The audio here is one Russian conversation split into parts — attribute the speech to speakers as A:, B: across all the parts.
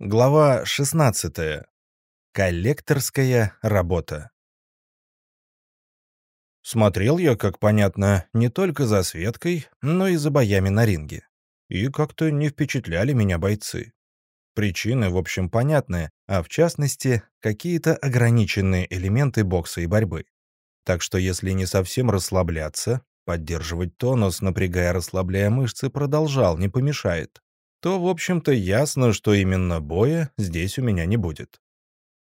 A: Глава 16. Коллекторская работа. Смотрел я, как понятно, не только за Светкой, но и за боями на ринге. И как-то не впечатляли меня бойцы. Причины, в общем, понятны, а в частности, какие-то ограниченные элементы бокса и борьбы. Так что если не совсем расслабляться, поддерживать тонус, напрягая расслабляя мышцы, продолжал, не помешает то, в общем-то, ясно, что именно боя здесь у меня не будет.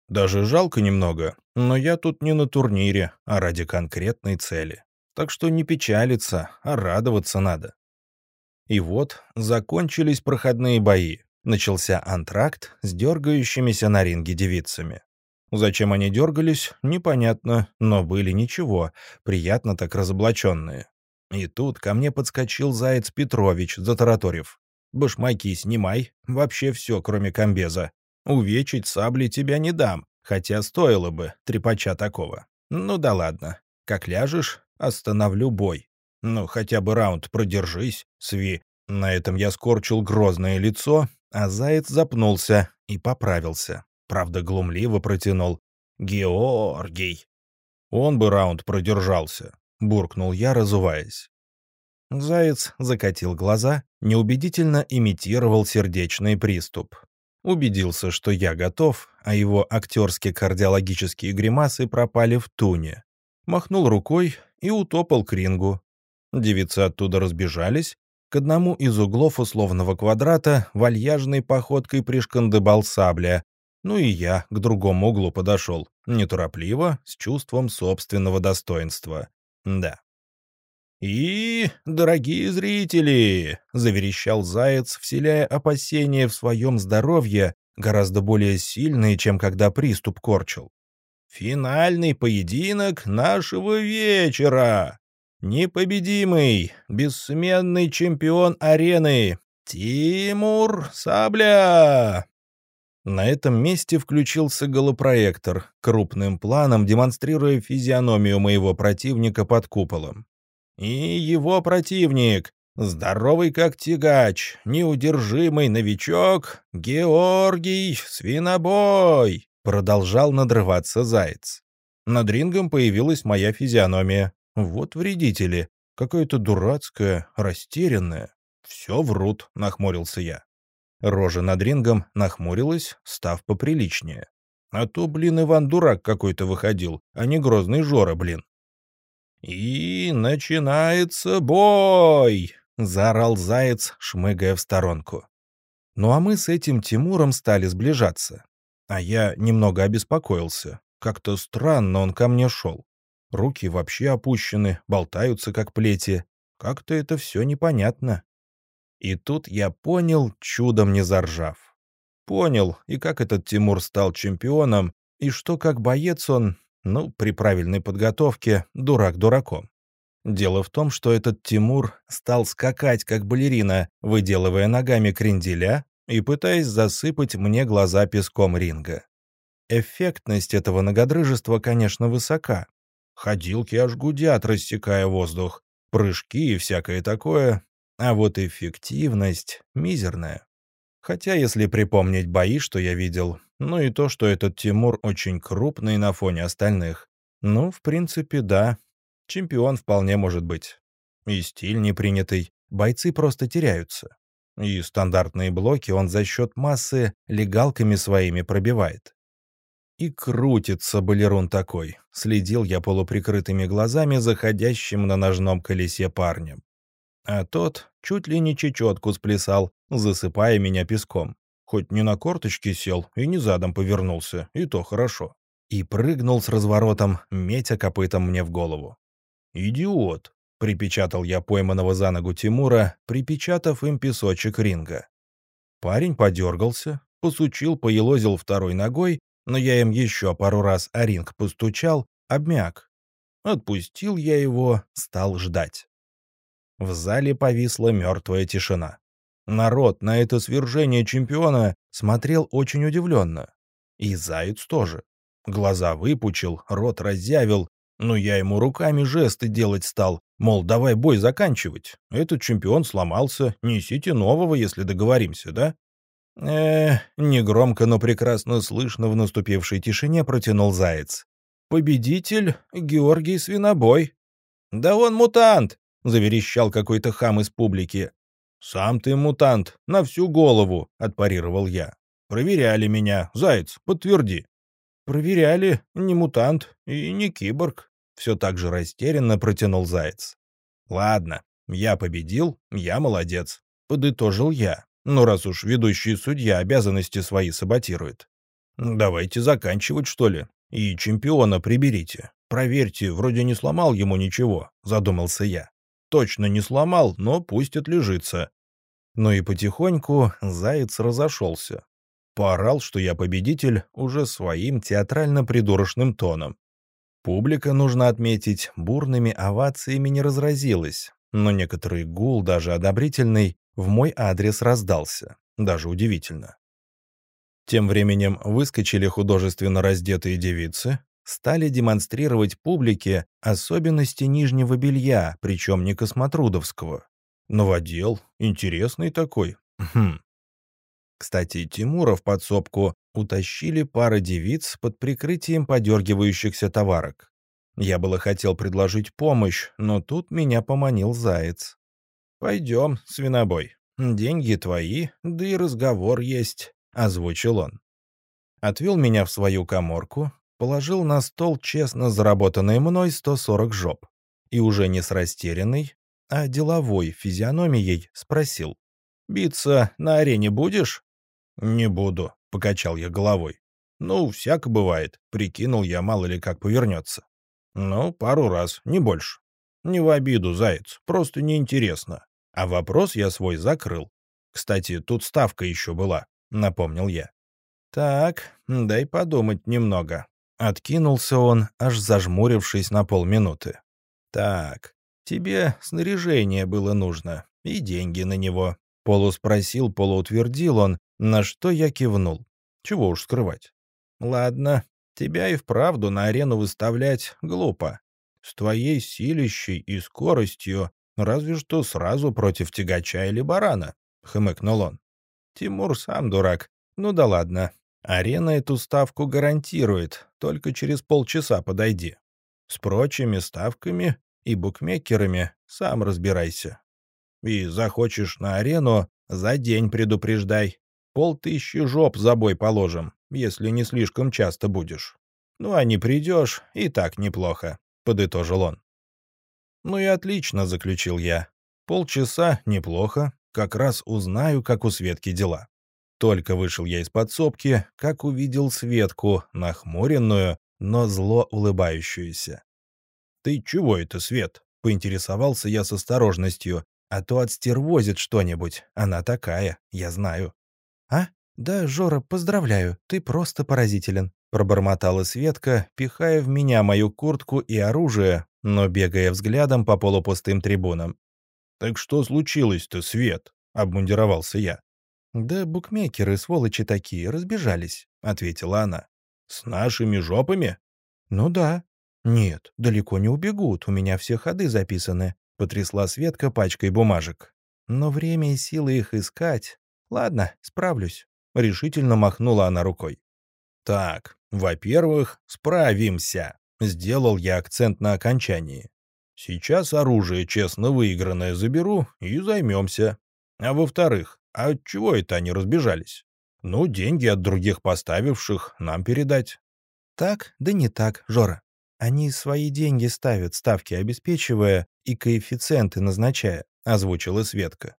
A: Даже жалко немного, но я тут не на турнире, а ради конкретной цели. Так что не печалиться, а радоваться надо. И вот закончились проходные бои. Начался антракт с дергающимися на ринге девицами. Зачем они дергались, непонятно, но были ничего, приятно так разоблаченные. И тут ко мне подскочил заяц Петрович, затараторив. Башмаки снимай, вообще все, кроме комбеза. Увечить сабли тебя не дам, хотя стоило бы, трепача такого. Ну да ладно, как ляжешь, остановлю бой. Ну, хотя бы раунд продержись, Сви. На этом я скорчил грозное лицо, а заяц запнулся и поправился. Правда, глумливо протянул. «Георгий!» «Он бы раунд продержался», — буркнул я, разуваясь. Заяц закатил глаза, неубедительно имитировал сердечный приступ. Убедился, что я готов, а его актерские кардиологические гримасы пропали в туне. Махнул рукой и утопал к рингу. Девицы оттуда разбежались. К одному из углов условного квадрата вальяжной походкой пришкандыбал сабля. Ну и я к другому углу подошел, неторопливо, с чувством собственного достоинства. Да, «И, дорогие зрители!» — заверещал Заяц, вселяя опасения в своем здоровье, гораздо более сильные, чем когда приступ корчил. «Финальный поединок нашего вечера! Непобедимый, бессменный чемпион арены Тимур Сабля!» На этом месте включился голопроектор, крупным планом демонстрируя физиономию моего противника под куполом. И его противник, здоровый как тягач, неудержимый новичок, Георгий Свинобой, продолжал надрываться заяц. Над рингом появилась моя физиономия. Вот вредители. Какая-то дурацкая, растерянная. «Все врут», — нахмурился я. Рожа над рингом нахмурилась, став поприличнее. А то, блин, Иван дурак какой-то выходил, а не грозный Жора, блин. «И начинается бой!» — заорал заяц, шмыгая в сторонку. Ну а мы с этим Тимуром стали сближаться. А я немного обеспокоился. Как-то странно он ко мне шел. Руки вообще опущены, болтаются как плети. Как-то это все непонятно. И тут я понял, чудом не заржав. Понял, и как этот Тимур стал чемпионом, и что как боец он ну, при правильной подготовке, дурак дураком. Дело в том, что этот Тимур стал скакать как балерина, выделывая ногами кренделя и пытаясь засыпать мне глаза песком ринга. Эффектность этого нагодрыжества, конечно, высока. Ходилки аж гудят, рассекая воздух, прыжки и всякое такое, а вот эффективность мизерная. Хотя, если припомнить бои, что я видел, ну и то, что этот Тимур очень крупный на фоне остальных. Ну, в принципе, да. Чемпион вполне может быть. И стиль непринятый. Бойцы просто теряются. И стандартные блоки он за счет массы легалками своими пробивает. И крутится балерун такой. Следил я полуприкрытыми глазами заходящим на ножном колесе парнем. А тот чуть ли не чечетку сплясал, засыпая меня песком. Хоть не на корточки сел и не задом повернулся, и то хорошо. И прыгнул с разворотом, метя копытом мне в голову. «Идиот!» — припечатал я пойманного за ногу Тимура, припечатав им песочек ринга. Парень подергался, посучил, поелозил второй ногой, но я им еще пару раз о ринг постучал, обмяк. Отпустил я его, стал ждать. В зале повисла мертвая тишина. Народ на это свержение чемпиона смотрел очень удивленно. И Заяц тоже. Глаза выпучил, рот разъявил, но я ему руками жесты делать стал, мол, давай бой заканчивать. Этот чемпион сломался, несите нового, если договоримся, да? э негромко, но прекрасно слышно в наступившей тишине протянул Заяц. «Победитель Георгий Свинобой». «Да он мутант!» — заверещал какой-то хам из публики. «Сам ты мутант, на всю голову», — отпарировал я. «Проверяли меня. Заяц, подтверди». «Проверяли. Не мутант и не киборг», — все так же растерянно протянул Заяц. «Ладно, я победил, я молодец», — подытожил я. «Ну, раз уж ведущий судья обязанности свои саботирует. Давайте заканчивать, что ли, и чемпиона приберите. Проверьте, вроде не сломал ему ничего», — задумался я. Точно не сломал, но пусть отлежится. Ну и потихоньку заяц разошелся. Поорал, что я победитель, уже своим театрально-придурочным тоном. Публика, нужно отметить, бурными овациями не разразилась, но некоторый гул, даже одобрительный, в мой адрес раздался. Даже удивительно. Тем временем выскочили художественно раздетые девицы, стали демонстрировать публике особенности нижнего белья, причем не космотрудовского. Новодел, интересный такой. Хм. Кстати, Тимура в подсобку утащили пара девиц под прикрытием подергивающихся товарок. Я было хотел предложить помощь, но тут меня поманил заяц. «Пойдем, свинобой. Деньги твои, да и разговор есть», — озвучил он. Отвел меня в свою коморку, положил на стол честно заработанные мной 140 жоп и уже не с растерянной, а деловой физиономией спросил. «Биться на арене будешь?» «Не буду», — покачал я головой. «Ну, всяко бывает», — прикинул я, мало ли как повернется. «Ну, пару раз, не больше. Не в обиду, заяц, просто неинтересно. А вопрос я свой закрыл. Кстати, тут ставка еще была», — напомнил я. «Так, дай подумать немного», Откинулся он, аж зажмурившись на полминуты. «Так, тебе снаряжение было нужно, и деньги на него». Полуспросил, полуутвердил он, на что я кивнул. Чего уж скрывать. «Ладно, тебя и вправду на арену выставлять глупо. С твоей силищей и скоростью разве что сразу против тягача или барана», — хмыкнул он. «Тимур сам дурак. Ну да ладно, Арена эту ставку гарантирует, только через полчаса подойди. С прочими ставками и букмекерами сам разбирайся. И захочешь на арену, за день предупреждай. Полтыщи жоп за бой положим, если не слишком часто будешь. Ну а не придешь, и так неплохо, — подытожил он. Ну и отлично, — заключил я. Полчаса — неплохо, как раз узнаю, как у Светки дела. Только вышел я из подсобки, как увидел Светку, нахмуренную, но зло улыбающуюся. «Ты чего это, Свет?» — поинтересовался я с осторожностью. «А то отстервозит что-нибудь. Она такая, я знаю». «А? Да, Жора, поздравляю, ты просто поразителен», — пробормотала Светка, пихая в меня мою куртку и оружие, но бегая взглядом по полупустым трибунам. «Так что случилось-то, Свет?» — обмундировался я. «Да букмекеры, сволочи такие, разбежались», — ответила она. «С нашими жопами?» «Ну да». «Нет, далеко не убегут, у меня все ходы записаны», — потрясла Светка пачкой бумажек. «Но время и силы их искать... Ладно, справлюсь», — решительно махнула она рукой. «Так, во-первых, справимся», — сделал я акцент на окончании. «Сейчас оружие честно выигранное заберу и займемся. А во-вторых, а чего это они разбежались? Ну, деньги от других поставивших нам передать. Так, да не так, Жора. Они свои деньги ставят, ставки обеспечивая и коэффициенты назначая, озвучила Светка.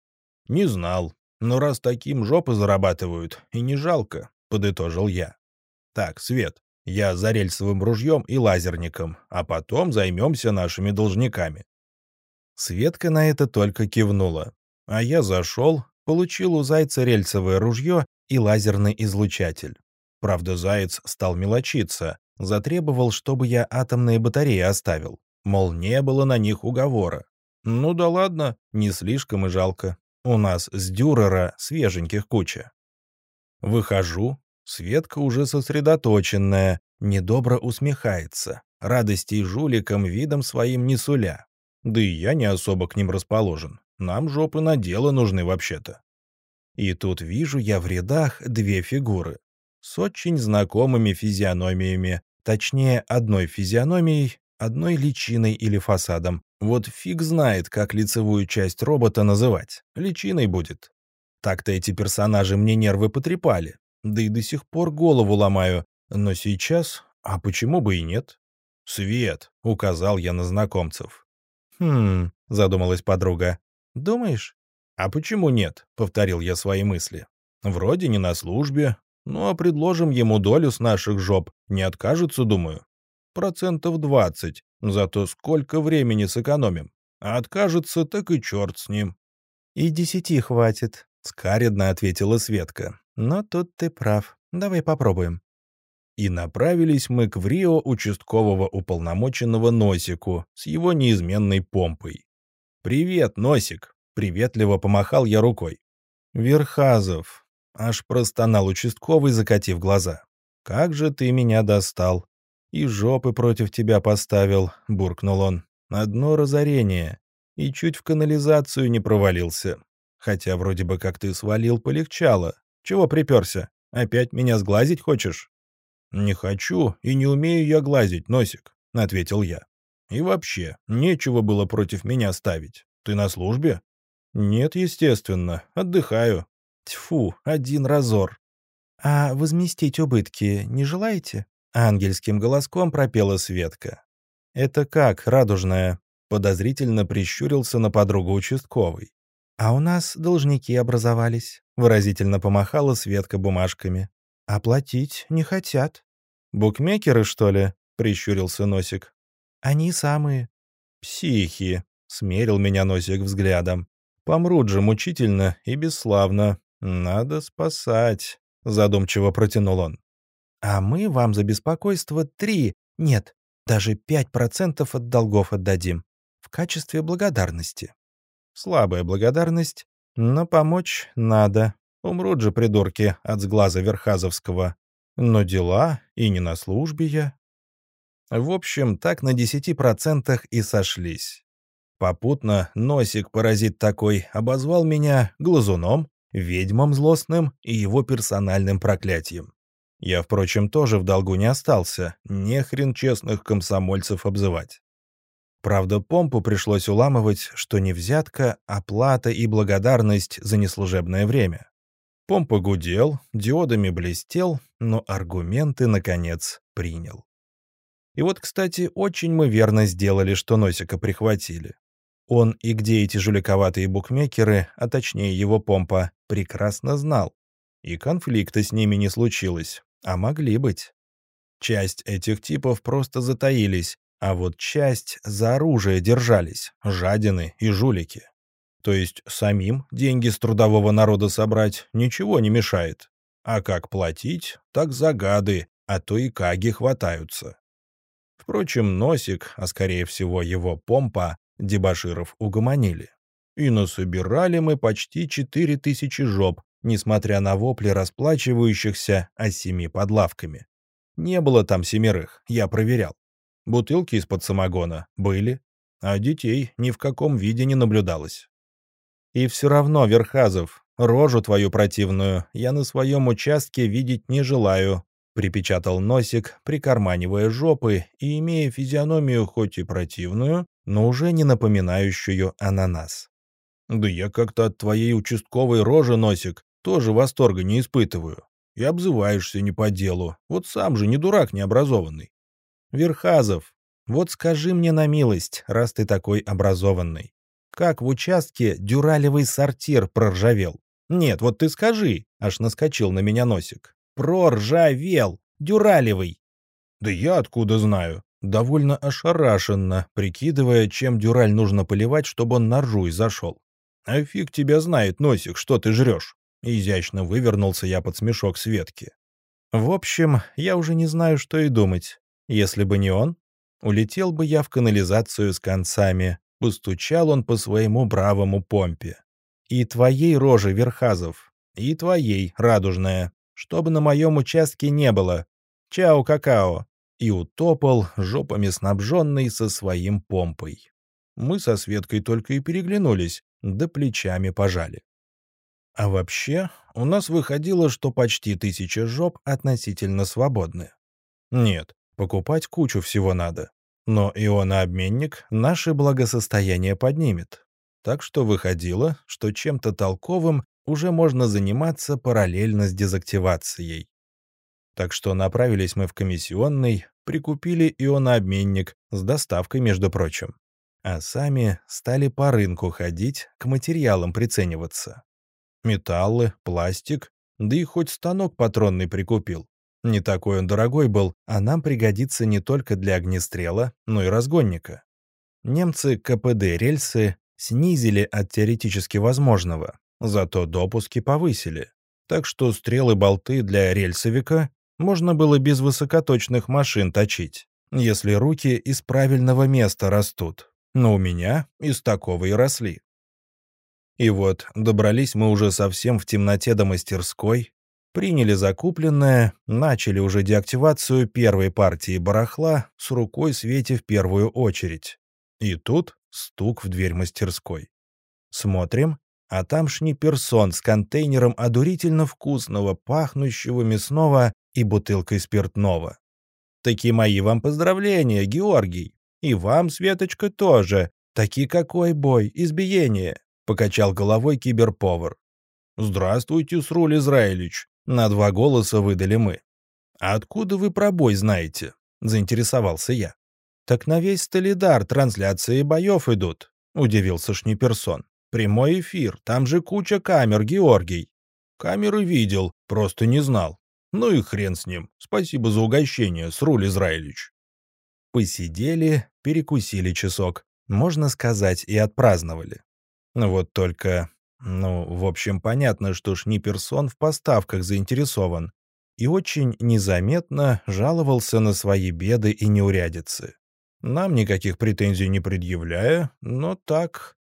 A: Не знал. Но раз таким жопы зарабатывают, и не жалко, подытожил я. Так, Свет, я за рельсовым ружьем и лазерником, а потом займемся нашими должниками. Светка на это только кивнула. А я зашел, получил у зайца рельсовое ружье и лазерный излучатель. Правда, заяц стал мелочиться, затребовал, чтобы я атомные батареи оставил. Мол, не было на них уговора. Ну да ладно, не слишком и жалко. У нас с дюрера свеженьких куча. Выхожу, Светка уже сосредоточенная, недобро усмехается, радости жуликам видом своим не суля. Да и я не особо к ним расположен. Нам жопы на дело нужны вообще-то. И тут вижу я в рядах две фигуры с очень знакомыми физиономиями, точнее, одной физиономией, одной личиной или фасадом. Вот фиг знает, как лицевую часть робота называть. Личиной будет. Так-то эти персонажи мне нервы потрепали. Да и до сих пор голову ломаю. Но сейчас... А почему бы и нет? «Свет», — указал я на знакомцев. «Хм», — задумалась подруга. «Думаешь?» «А почему нет?» — повторил я свои мысли. «Вроде не на службе, ну а предложим ему долю с наших жоп. Не откажется, думаю. Процентов двадцать. Зато сколько времени сэкономим. А откажется, так и черт с ним. «И десяти хватит», — скаредно ответила Светка. «Но тут ты прав. Давай попробуем». И направились мы к Врио участкового уполномоченного Носику с его неизменной помпой. «Привет, Носик!» — приветливо помахал я рукой. «Верхазов, Аж простонал участковый, закатив глаза. «Как же ты меня достал!» «И жопы против тебя поставил», — буркнул он. «Одно разорение. И чуть в канализацию не провалился. Хотя вроде бы как ты свалил, полегчало. Чего приперся? Опять меня сглазить хочешь?» «Не хочу и не умею я глазить, Носик», — ответил я. «И вообще, нечего было против меня ставить. Ты на службе?» «Нет, естественно. Отдыхаю. Тьфу, один разор. «А возместить убытки не желаете?» — ангельским голоском пропела Светка. «Это как, радужная?» — подозрительно прищурился на подругу участковый. «А у нас должники образовались», — выразительно помахала Светка бумажками. «Оплатить не хотят». «Букмекеры, что ли?» — прищурился Носик. «Они самые». «Психи», — смерил меня Носик взглядом. «Помрут же мучительно и бесславно, «Надо спасать», — задумчиво протянул он. «А мы вам за беспокойство три, нет, даже пять процентов от долгов отдадим. В качестве благодарности». Слабая благодарность, но помочь надо. Умрут же придурки от сглаза Верхазовского. Но дела и не на службе я. В общем, так на десяти процентах и сошлись. Попутно носик-паразит такой обозвал меня глазуном, ведьмам злостным и его персональным проклятием. Я, впрочем, тоже в долгу не остался, не хрен честных комсомольцев обзывать. Правда, помпу пришлось уламывать, что не взятка, а плата и благодарность за неслужебное время. Помпа гудел, диодами блестел, но аргументы, наконец, принял. И вот, кстати, очень мы верно сделали, что носика прихватили. Он и где эти жуликоватые букмекеры, а точнее его помпа, прекрасно знал. И конфликта с ними не случилось, а могли быть. Часть этих типов просто затаились, а вот часть за оружие держались, жадины и жулики. То есть самим деньги с трудового народа собрать ничего не мешает. А как платить, так загады, а то и каги хватаются. Впрочем, Носик, а скорее всего его помпа, дебаширов угомонили. И насобирали мы почти четыре тысячи жоп, несмотря на вопли расплачивающихся о семи под лавками. Не было там семерых, я проверял. Бутылки из-под самогона были, а детей ни в каком виде не наблюдалось. И все равно, Верхазов, рожу твою противную я на своем участке видеть не желаю, припечатал носик, прикарманивая жопы и имея физиономию хоть и противную, но уже не напоминающую ананас. «Да я как-то от твоей участковой рожи, носик, тоже восторга не испытываю. И обзываешься не по делу. Вот сам же не дурак необразованный». «Верхазов, вот скажи мне на милость, раз ты такой образованный. Как в участке дюралевый сортир проржавел? Нет, вот ты скажи, аж наскочил на меня носик. Проржавел, дюралевый. Да я откуда знаю? довольно ошарашенно, прикидывая, чем дюраль нужно поливать, чтобы он на ржуй зашел. «А фиг тебя знает, Носик, что ты жрешь!» Изящно вывернулся я под смешок Светки. В общем, я уже не знаю, что и думать. Если бы не он, улетел бы я в канализацию с концами. Постучал он по своему бравому помпе. И твоей рожи, Верхазов, и твоей, радужная, чтобы на моем участке не было. Чао, какао и утопал, жопами снабженный со своим помпой. Мы со Светкой только и переглянулись, да плечами пожали. А вообще, у нас выходило, что почти тысяча жоп относительно свободны. Нет, покупать кучу всего надо. Но ионообменник наше благосостояние поднимет. Так что выходило, что чем-то толковым уже можно заниматься параллельно с дезактивацией. Так что направились мы в комиссионный, прикупили ионообменник с доставкой, между прочим. А сами стали по рынку ходить, к материалам прицениваться. Металлы, пластик, да и хоть станок патронный прикупил. Не такой он дорогой был, а нам пригодится не только для огнестрела, но и разгонника. Немцы КПД-рельсы снизили от теоретически возможного, зато допуски повысили. Так что стрелы-болты для рельсовика можно было без высокоточных машин точить, если руки из правильного места растут. Но у меня из такого и росли. И вот добрались мы уже совсем в темноте до мастерской, приняли закупленное, начали уже деактивацию первой партии барахла с рукой Свете в первую очередь. И тут стук в дверь мастерской. Смотрим, а там шниперсон с контейнером одурительно вкусного, пахнущего мясного и бутылкой спиртного. Таки мои вам поздравления, Георгий. И вам, Светочка, тоже. Таки какой бой, избиение, — покачал головой киберповар. «Здравствуйте, Сруль Израилевич», — на два голоса выдали мы. «А откуда вы про бой знаете?» — заинтересовался я. «Так на весь Столидар трансляции боев идут», — удивился Шниперсон. «Прямой эфир, там же куча камер, Георгий». «Камеры видел, просто не знал. Ну и хрен с ним. Спасибо за угощение, Сруль Израилевич». Посидели, перекусили часок, можно сказать, и отпраздновали. Вот только, ну, в общем, понятно, что Шниперсон в поставках заинтересован и очень незаметно жаловался на свои беды и неурядицы. Нам никаких претензий не предъявляя, но так...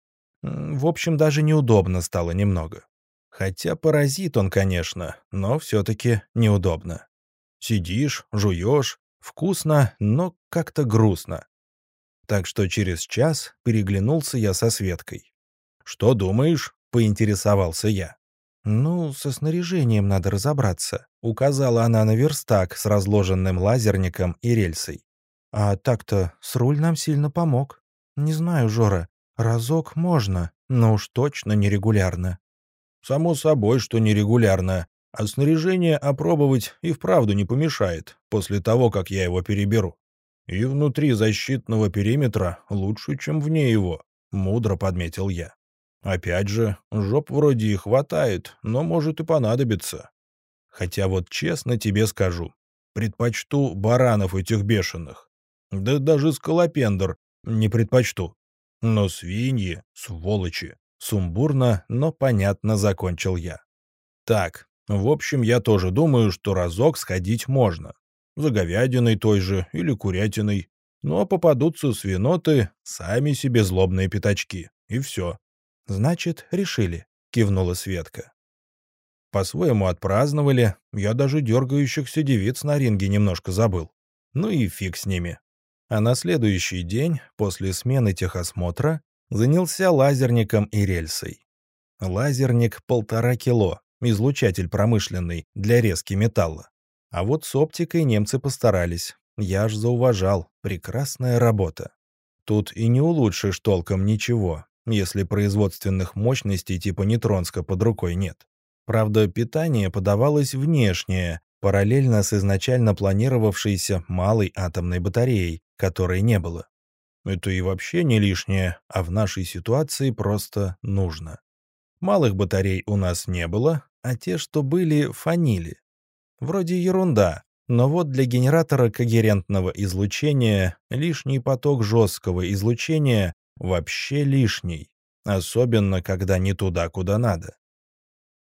A: В общем, даже неудобно стало немного. Хотя паразит он, конечно, но все-таки неудобно. Сидишь, жуешь, вкусно, но как-то грустно. Так что через час переглянулся я со Светкой. «Что думаешь?» — поинтересовался я. «Ну, со снаряжением надо разобраться», — указала она на верстак с разложенным лазерником и рельсой. А так-то с руль нам сильно помог. Не знаю, Жора, разок можно, но уж точно нерегулярно. Само собой, что нерегулярно. А снаряжение опробовать и вправду не помешает, после того, как я его переберу. И внутри защитного периметра лучше, чем вне его, мудро подметил я. Опять же, жоп вроде и хватает, но может и понадобиться. Хотя вот честно тебе скажу, предпочту баранов этих бешеных. Да даже скалопендр не предпочту. Но свиньи, сволочи. Сумбурно, но понятно закончил я. Так, в общем, я тоже думаю, что разок сходить можно. За говядиной той же или курятиной. Но попадутся свиноты, сами себе злобные пятачки. И все. Значит, решили, кивнула Светка. По-своему отпраздновали, я даже дергающихся девиц на ринге немножко забыл. Ну и фиг с ними. А на следующий день, после смены техосмотра, занялся лазерником и рельсой. Лазерник — полтора кило, излучатель промышленный, для резки металла. А вот с оптикой немцы постарались. Я аж зауважал. Прекрасная работа. Тут и не улучшишь толком ничего, если производственных мощностей типа нейтронска под рукой нет. Правда, питание подавалось внешнее, параллельно с изначально планировавшейся малой атомной батареей, которой не было. Это и вообще не лишнее, а в нашей ситуации просто нужно. Малых батарей у нас не было, а те, что были, фанили. Вроде ерунда, но вот для генератора когерентного излучения лишний поток жесткого излучения вообще лишний, особенно когда не туда, куда надо.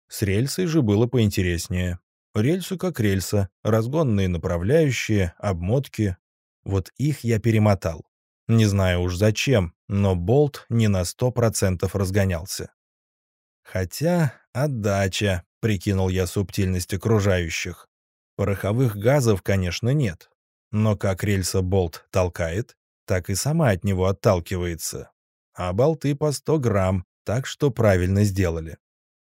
A: С рельсой же было поинтереснее. Рельсы как рельса, разгонные направляющие, обмотки. Вот их я перемотал. Не знаю уж зачем, но болт не на сто процентов разгонялся. Хотя отдача, прикинул я субтильность окружающих. Пороховых газов, конечно, нет. Но как рельса болт толкает, так и сама от него отталкивается. А болты по 100 грамм, так что правильно сделали.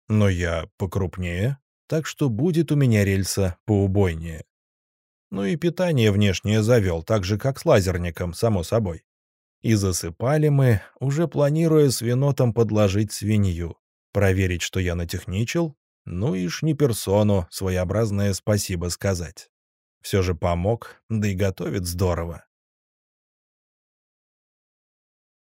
A: Но я покрупнее, так что будет у меня рельса поубойнее. Ну и питание внешнее завел, так же, как с лазерником, само собой. И засыпали мы, уже планируя с винотом подложить свинью, проверить, что я натехничил, ну и ж не персону своеобразное спасибо сказать. Все же помог, да и готовит здорово.